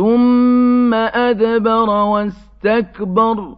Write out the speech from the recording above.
ثُمَّ أَدْبَرَ وَاسْتَكْبَرَ